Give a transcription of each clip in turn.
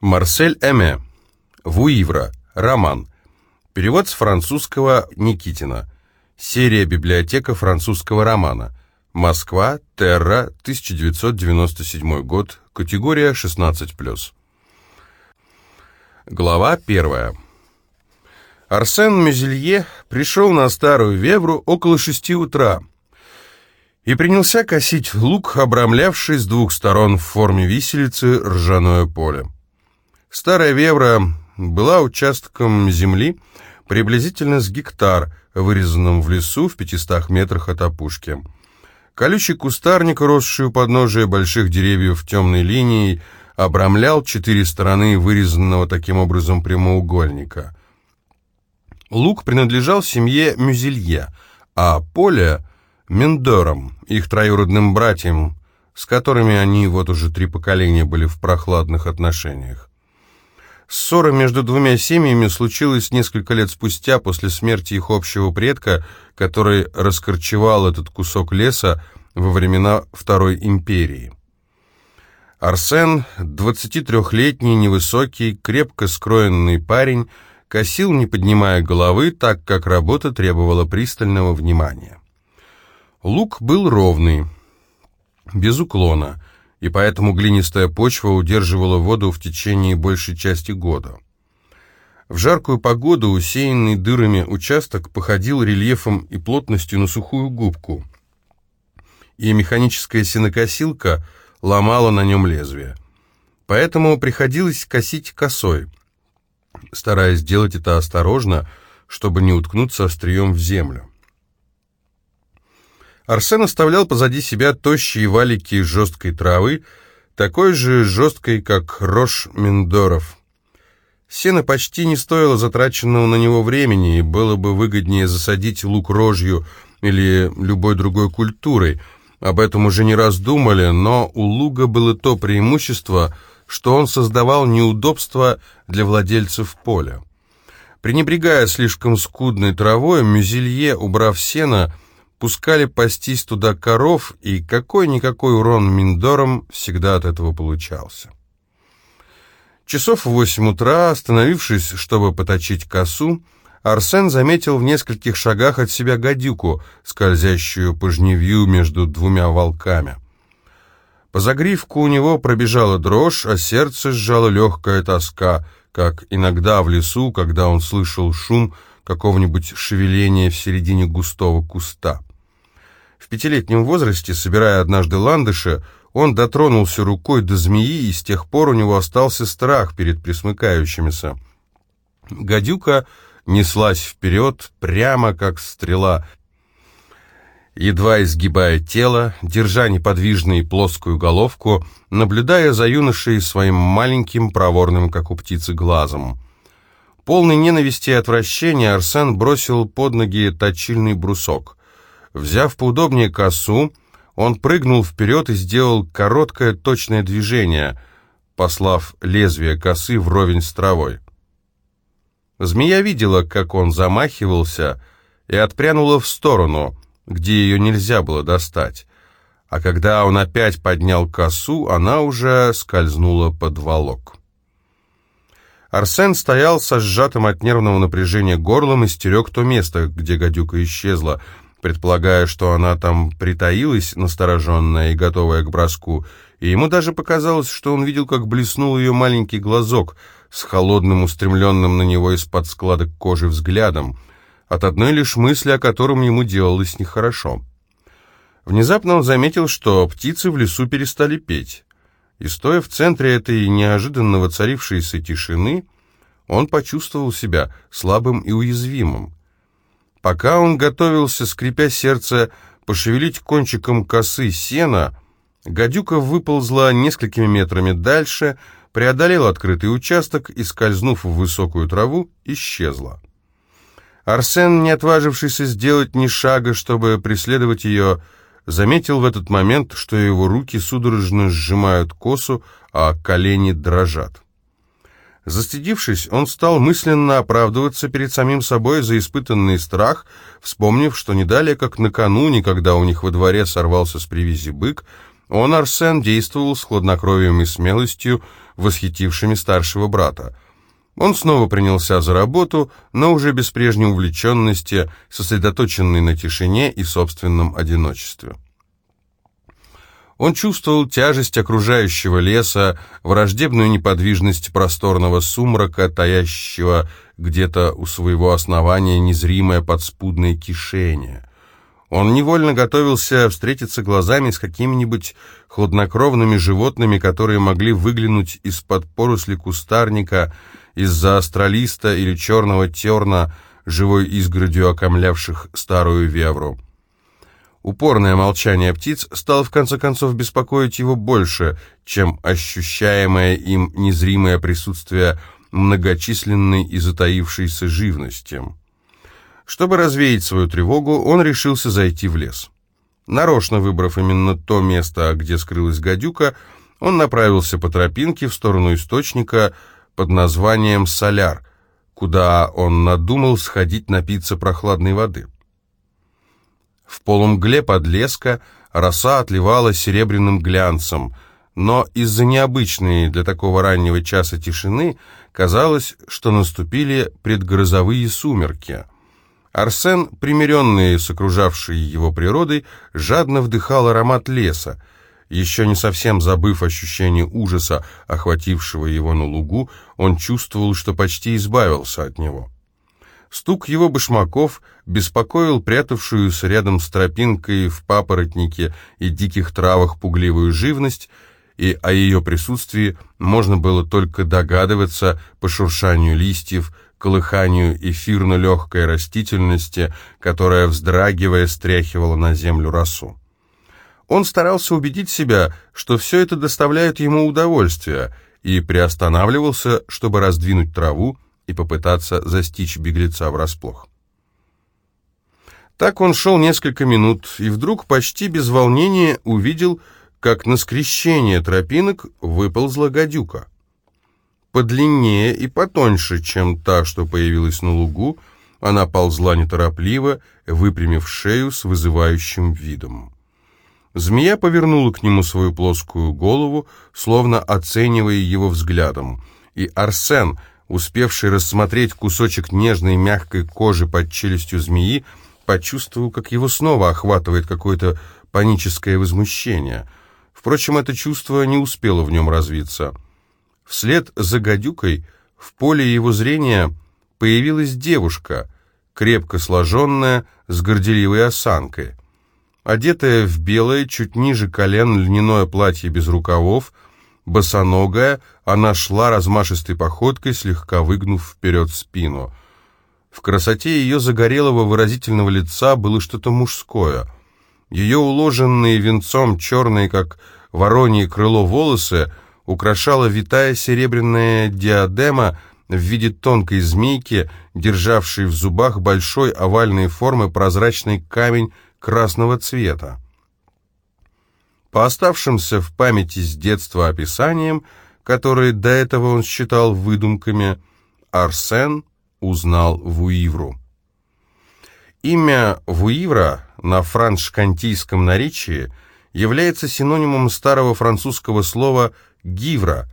Марсель Эме. Вуивра. Роман. Перевод с французского Никитина. Серия «Библиотека французского романа». Москва, Терра, 1997 год. Категория 16+. Глава первая. Арсен Мюзелье пришел на Старую Вевру около шести утра и принялся косить лук, обрамлявший с двух сторон в форме виселицы ржаное поле. Старая Вевра была участком земли приблизительно с гектар, вырезанным в лесу в 500 метрах от опушки. Колючий кустарник, росший у подножия больших деревьев темной линией, обрамлял четыре стороны вырезанного таким образом прямоугольника. Лук принадлежал семье Мюзелье, а поле — Мендорам, их троюродным братьям, с которыми они вот уже три поколения были в прохладных отношениях. Ссора между двумя семьями случилась несколько лет спустя после смерти их общего предка, который раскорчевал этот кусок леса во времена Второй империи. Арсен, 23-летний, невысокий, крепко скроенный парень, косил, не поднимая головы, так как работа требовала пристального внимания. Лук был ровный, без уклона, и поэтому глинистая почва удерживала воду в течение большей части года. В жаркую погоду усеянный дырами участок походил рельефом и плотностью на сухую губку, и механическая сенокосилка ломала на нем лезвие. Поэтому приходилось косить косой, стараясь делать это осторожно, чтобы не уткнуться острием в землю. Арсен оставлял позади себя тощие валики жесткой травы, такой же жесткой, как рожь Миндоров. Сено почти не стоило затраченного на него времени, и было бы выгоднее засадить лук рожью или любой другой культурой. Об этом уже не раз думали, но у луга было то преимущество, что он создавал неудобства для владельцев поля. Пренебрегая слишком скудной травой, Мюзелье, убрав сено, пускали пастись туда коров, и какой-никакой урон Миндорам всегда от этого получался. Часов в восемь утра, остановившись, чтобы поточить косу, Арсен заметил в нескольких шагах от себя гадюку, скользящую по жневью между двумя волками. По загривку у него пробежала дрожь, а сердце сжала легкая тоска, как иногда в лесу, когда он слышал шум какого-нибудь шевеления в середине густого куста. В пятилетнем возрасте, собирая однажды ландыши, он дотронулся рукой до змеи, и с тех пор у него остался страх перед присмыкающимися. Гадюка неслась вперед, прямо как стрела, едва изгибая тело, держа неподвижно плоскую головку, наблюдая за юношей своим маленьким, проворным, как у птицы, глазом. Полный ненависти и отвращения Арсен бросил под ноги точильный брусок. Взяв поудобнее косу, он прыгнул вперед и сделал короткое точное движение, послав лезвие косы вровень с травой. Змея видела, как он замахивался, и отпрянула в сторону, где ее нельзя было достать. А когда он опять поднял косу, она уже скользнула под волок. Арсен стоял со сжатым от нервного напряжения горлом и стерег то место, где гадюка исчезла, предполагая, что она там притаилась, настороженная и готовая к броску, и ему даже показалось, что он видел, как блеснул ее маленький глазок с холодным, устремленным на него из-под складок кожи взглядом, от одной лишь мысли, о котором ему делалось нехорошо. Внезапно он заметил, что птицы в лесу перестали петь, и, стоя в центре этой неожиданно воцарившейся тишины, он почувствовал себя слабым и уязвимым. Пока он готовился, скрипя сердце, пошевелить кончиком косы сена, гадюка выползла несколькими метрами дальше, преодолела открытый участок и, скользнув в высокую траву, исчезла. Арсен, не отважившийся сделать ни шага, чтобы преследовать ее, заметил в этот момент, что его руки судорожно сжимают косу, а колени дрожат. Застыдившись, он стал мысленно оправдываться перед самим собой за испытанный страх, вспомнив, что не далее, как накануне, когда у них во дворе сорвался с привязи бык, Он, Арсен, действовал с хладнокровием и смелостью, восхитившими старшего брата. Он снова принялся за работу, но уже без прежней увлеченности, сосредоточенный на тишине и собственном одиночестве. Он чувствовал тяжесть окружающего леса, враждебную неподвижность просторного сумрака, таящего где-то у своего основания незримое подспудное кишение. Он невольно готовился встретиться глазами с какими-нибудь хладнокровными животными, которые могли выглянуть из-под поросли кустарника, из-за астролиста или черного терна, живой изгородью окомлявших старую вевру. Упорное молчание птиц стало в конце концов беспокоить его больше, чем ощущаемое им незримое присутствие многочисленной и затаившейся живности. Чтобы развеять свою тревогу, он решился зайти в лес. Нарочно выбрав именно то место, где скрылась гадюка, он направился по тропинке в сторону источника под названием «Соляр», куда он надумал сходить напиться прохладной воды. В полумгле подлеска роса отливала серебряным глянцем, но из-за необычной для такого раннего часа тишины казалось, что наступили предгрозовые сумерки — Арсен, примиренный с окружавшей его природой, жадно вдыхал аромат леса. Еще не совсем забыв ощущение ужаса, охватившего его на лугу, он чувствовал, что почти избавился от него. Стук его башмаков беспокоил прятавшуюся рядом с тропинкой в папоротнике и диких травах пугливую живность, и о ее присутствии можно было только догадываться по шуршанию листьев, колыханию эфирно-легкой растительности, которая, вздрагивая, стряхивала на землю росу. Он старался убедить себя, что все это доставляет ему удовольствие, и приостанавливался, чтобы раздвинуть траву и попытаться застичь беглеца врасплох. Так он шел несколько минут, и вдруг почти без волнения увидел, как на скрещение тропинок выползла гадюка подлиннее и потоньше, чем та, что появилась на лугу, она ползла неторопливо, выпрямив шею с вызывающим видом. Змея повернула к нему свою плоскую голову, словно оценивая его взглядом, и Арсен, успевший рассмотреть кусочек нежной мягкой кожи под челюстью змеи, почувствовал, как его снова охватывает какое-то паническое возмущение. Впрочем, это чувство не успело в нем развиться — Вслед за гадюкой в поле его зрения появилась девушка, крепко сложенная, с горделивой осанкой. Одетая в белое, чуть ниже колен льняное платье без рукавов, босоногая, она шла размашистой походкой, слегка выгнув вперед спину. В красоте ее загорелого выразительного лица было что-то мужское. Ее уложенные венцом черные, как воронье крыло, волосы — украшала витая серебряная диадема в виде тонкой змейки, державшей в зубах большой овальной формы прозрачный камень красного цвета. По оставшимся в памяти с детства описаниям, которые до этого он считал выдумками, Арсен узнал Вуивру. Имя Вуивра на франш-кантийском наречии является синонимом старого французского слова гивра,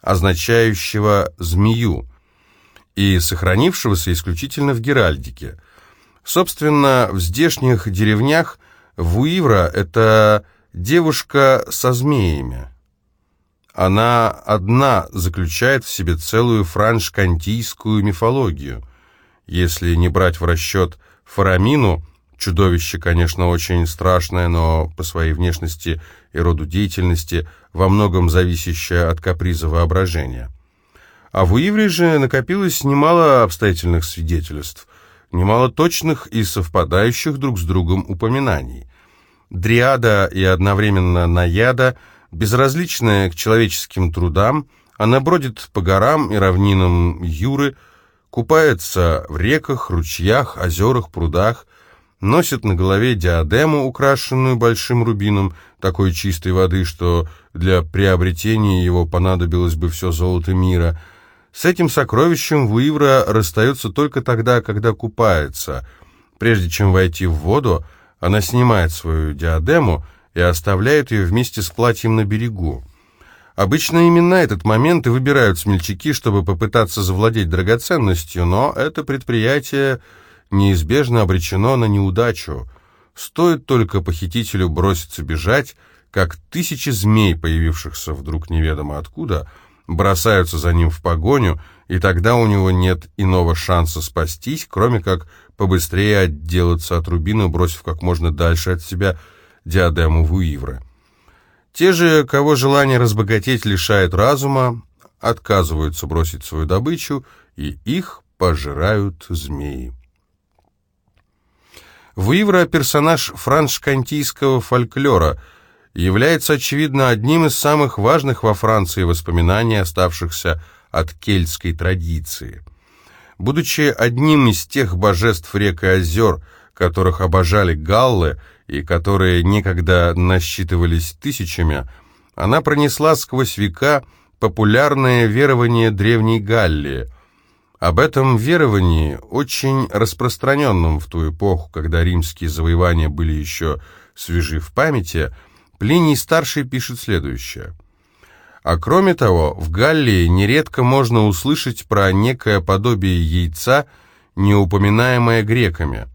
означающего «змею», и сохранившегося исключительно в Геральдике. Собственно, в здешних деревнях Вуивра — это девушка со змеями. Она одна заключает в себе целую франш-кантийскую мифологию. Если не брать в расчет Фарамину, чудовище, конечно, очень страшное, но по своей внешности и роду деятельности во многом зависящая от каприза воображения. А в Уивре же накопилось немало обстоятельных свидетельств, немало точных и совпадающих друг с другом упоминаний. Дриада и одновременно наяда, безразличная к человеческим трудам, она бродит по горам и равнинам Юры, купается в реках, ручьях, озерах, прудах, носит на голове диадему, украшенную большим рубином, такой чистой воды, что для приобретения его понадобилось бы все золото мира. С этим сокровищем Вуивра расстается только тогда, когда купается. Прежде чем войти в воду, она снимает свою диадему, и оставляют ее вместе с платьем на берегу. Обычно именно этот момент и выбирают смельчаки, чтобы попытаться завладеть драгоценностью, но это предприятие неизбежно обречено на неудачу. Стоит только похитителю броситься бежать, как тысячи змей, появившихся вдруг неведомо откуда, бросаются за ним в погоню, и тогда у него нет иного шанса спастись, кроме как побыстрее отделаться от рубина, бросив как можно дальше от себя диадему Вуивры. Те же, кого желание разбогатеть лишает разума, отказываются бросить свою добычу, и их пожирают змеи. Вуивра – персонаж франшкантийского фольклора, является, очевидно, одним из самых важных во Франции воспоминаний, оставшихся от кельтской традиции. Будучи одним из тех божеств рек и озер, которых обожали галлы и которые некогда насчитывались тысячами, она пронесла сквозь века популярное верование Древней Галлии. Об этом веровании, очень распространенном в ту эпоху, когда римские завоевания были еще свежи в памяти, Плиний Старший пишет следующее – а кроме того, в Галлии нередко можно услышать про некое подобие яйца, не упоминаемое греками.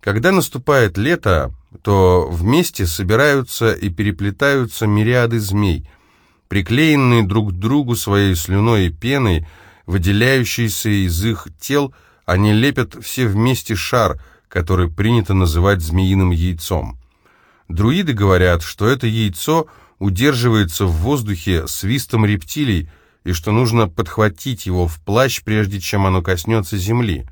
Когда наступает лето, то вместе собираются и переплетаются мириады змей, приклеенные друг к другу своей слюной и пеной, выделяющейся из их тел, они лепят все вместе шар, который принято называть змеиным яйцом. Друиды говорят, что это яйцо – удерживается в воздухе свистом рептилий, и что нужно подхватить его в плащ, прежде чем оно коснется земли.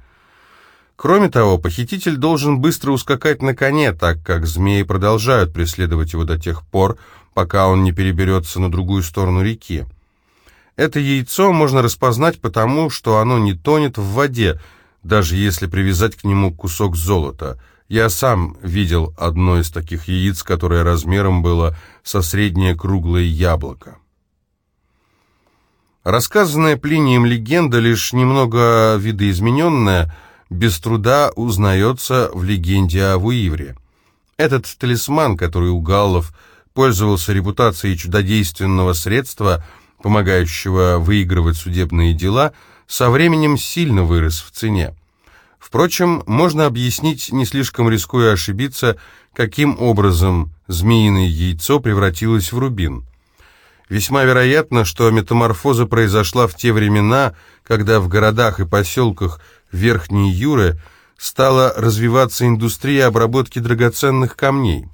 Кроме того, похититель должен быстро ускакать на коне, так как змеи продолжают преследовать его до тех пор, пока он не переберется на другую сторону реки. Это яйцо можно распознать потому, что оно не тонет в воде, даже если привязать к нему кусок золота – я сам видел одно из таких яиц, которое размером было со среднее круглое яблоко. Рассказанная Плинием легенда, лишь немного видоизмененная, без труда узнается в легенде о Вуивре. Этот талисман, который у галлов пользовался репутацией чудодейственного средства, помогающего выигрывать судебные дела, со временем сильно вырос в цене. Впрочем, можно объяснить, не слишком рискуя ошибиться, каким образом змеиное яйцо превратилось в рубин. Весьма вероятно, что метаморфоза произошла в те времена, когда в городах и поселках Верхней Юры стала развиваться индустрия обработки драгоценных камней.